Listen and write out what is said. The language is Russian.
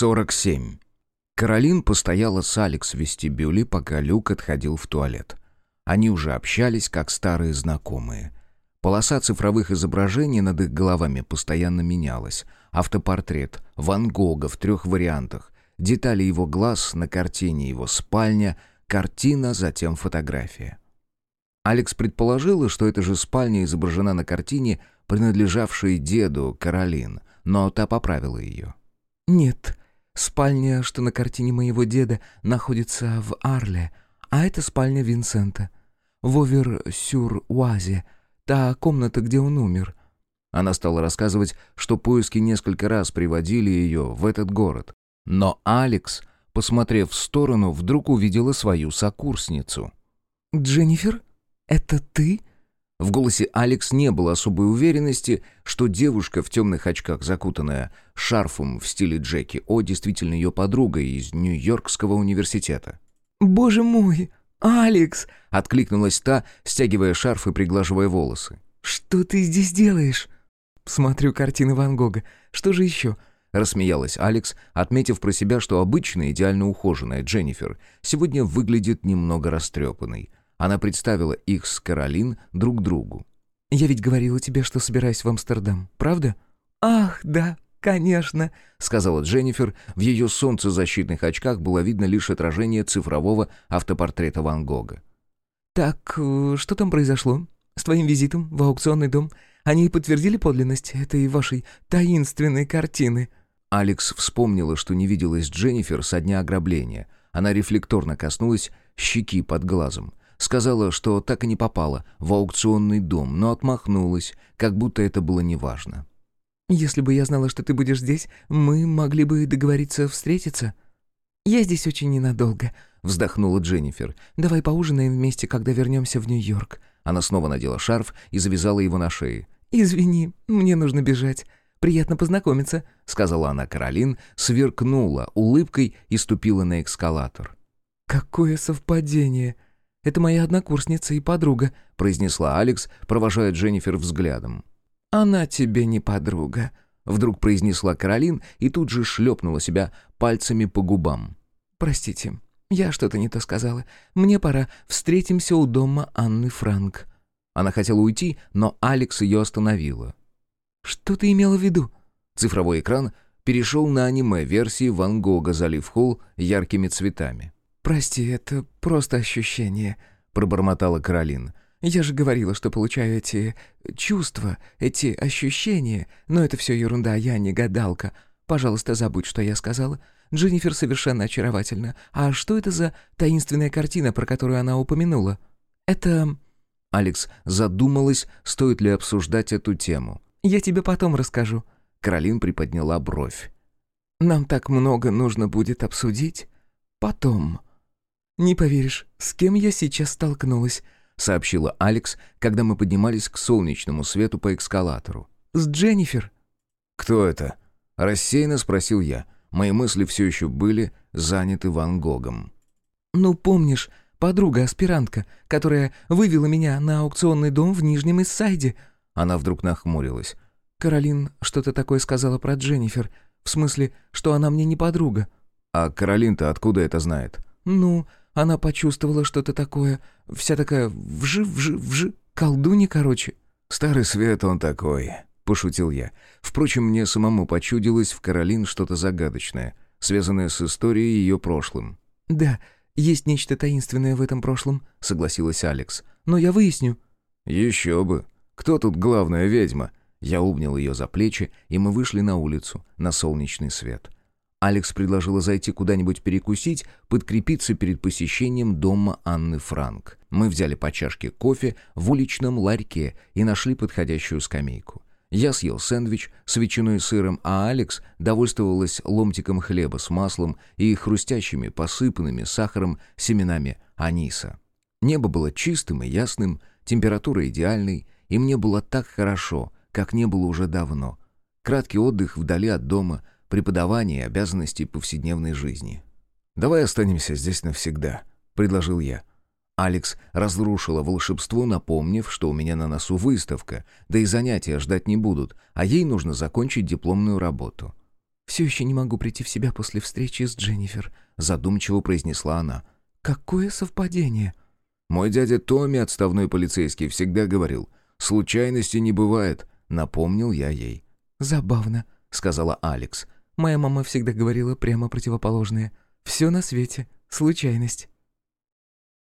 47. Каролин постояла с Алекс в вестибюле, пока Люк отходил в туалет. Они уже общались, как старые знакомые. Полоса цифровых изображений над их головами постоянно менялась. Автопортрет Ван Гога в трех вариантах. Детали его глаз на картине его спальня, картина, затем фотография. Алекс предположила, что эта же спальня изображена на картине, принадлежавшей деду Каролин, но та поправила ее. «Нет, спальня, что на картине моего деда, находится в Арле, а это спальня Винсента. В Овер-Сюр-Уазе, та комната, где он умер». Она стала рассказывать, что поиски несколько раз приводили ее в этот город. Но Алекс, посмотрев в сторону, вдруг увидела свою сокурсницу. «Дженнифер, это ты?» В голосе Алекс не было особой уверенности, что девушка в темных очках, закутанная шарфом в стиле Джеки О, действительно ее подруга из Нью-Йоркского университета. «Боже мой, Алекс!» — откликнулась та, стягивая шарф и приглаживая волосы. «Что ты здесь делаешь?» «Смотрю картины Ван Гога. Что же еще?» — рассмеялась Алекс, отметив про себя, что обычно идеально ухоженная Дженнифер сегодня выглядит немного растрепанной — она представила их с Каролин друг другу. «Я ведь говорила тебе, что собираюсь в Амстердам, правда?» «Ах, да, конечно», — сказала Дженнифер. В ее солнцезащитных очках было видно лишь отражение цифрового автопортрета Ван Гога. «Так, э, что там произошло? С твоим визитом в аукционный дом? Они подтвердили подлинность этой вашей таинственной картины?» Алекс вспомнила, что не виделась Дженнифер со дня ограбления. Она рефлекторно коснулась щеки под глазом. Сказала, что так и не попала в аукционный дом, но отмахнулась, как будто это было неважно. «Если бы я знала, что ты будешь здесь, мы могли бы договориться встретиться». «Я здесь очень ненадолго», — вздохнула Дженнифер. «Давай поужинаем вместе, когда вернемся в Нью-Йорк». Она снова надела шарф и завязала его на шее. «Извини, мне нужно бежать. Приятно познакомиться», — сказала она Каролин, сверкнула улыбкой и ступила на эскалатор. «Какое совпадение!» Это моя однокурсница и подруга», — произнесла Алекс, провожая Дженнифер взглядом. «Она тебе не подруга», — вдруг произнесла Каролин и тут же шлепнула себя пальцами по губам. «Простите, я что-то не то сказала. Мне пора. Встретимся у дома Анны Франк». Она хотела уйти, но Алекс ее остановила. «Что ты имела в виду?» Цифровой экран перешел на аниме-версии Ван Гога «Залив холл» яркими цветами. «Прости, это просто ощущение», — пробормотала Каролин. «Я же говорила, что получаю эти чувства, эти ощущения, но это все ерунда, я не гадалка. Пожалуйста, забудь, что я сказала. Дженнифер совершенно очаровательна. А что это за таинственная картина, про которую она упомянула? Это...» Алекс задумалась, стоит ли обсуждать эту тему. «Я тебе потом расскажу». Каролин приподняла бровь. «Нам так много нужно будет обсудить. Потом». «Не поверишь, с кем я сейчас столкнулась», — сообщила Алекс, когда мы поднимались к солнечному свету по эскалатору. «С Дженнифер». «Кто это?» — рассеянно спросил я. Мои мысли все еще были заняты Ван Гогом. «Ну, помнишь, подруга-аспирантка, которая вывела меня на аукционный дом в Нижнем Иссайде?» Она вдруг нахмурилась. «Каролин что-то такое сказала про Дженнифер. В смысле, что она мне не подруга». «А Каролин-то откуда это знает?» «Ну, она почувствовала что-то такое, вся такая вжи-вжи-вжи, колдунья, короче». «Старый свет он такой», — пошутил я. Впрочем, мне самому почудилось в Каролин что-то загадочное, связанное с историей ее прошлым. «Да, есть нечто таинственное в этом прошлом», — согласилась Алекс. «Но я выясню». «Еще бы. Кто тут главная ведьма?» Я обнял ее за плечи, и мы вышли на улицу, на солнечный свет. Алекс предложила зайти куда-нибудь перекусить, подкрепиться перед посещением дома Анны Франк. Мы взяли по чашке кофе в уличном ларьке и нашли подходящую скамейку. Я съел сэндвич с ветчиной и сыром, а Алекс довольствовалась ломтиком хлеба с маслом и хрустящими, посыпанными сахаром семенами аниса. Небо было чистым и ясным, температура идеальной, и мне было так хорошо, как не было уже давно. Краткий отдых вдали от дома — преподавания и обязанностей повседневной жизни. «Давай останемся здесь навсегда», — предложил я. Алекс разрушила волшебство, напомнив, что у меня на носу выставка, да и занятия ждать не будут, а ей нужно закончить дипломную работу. «Все еще не могу прийти в себя после встречи с Дженнифер», — задумчиво произнесла она. «Какое совпадение!» «Мой дядя Томми, отставной полицейский, всегда говорил, «Случайности не бывает», — напомнил я ей. «Забавно», — сказала Алекс. Моя мама всегда говорила прямо противоположное. Все на свете — случайность.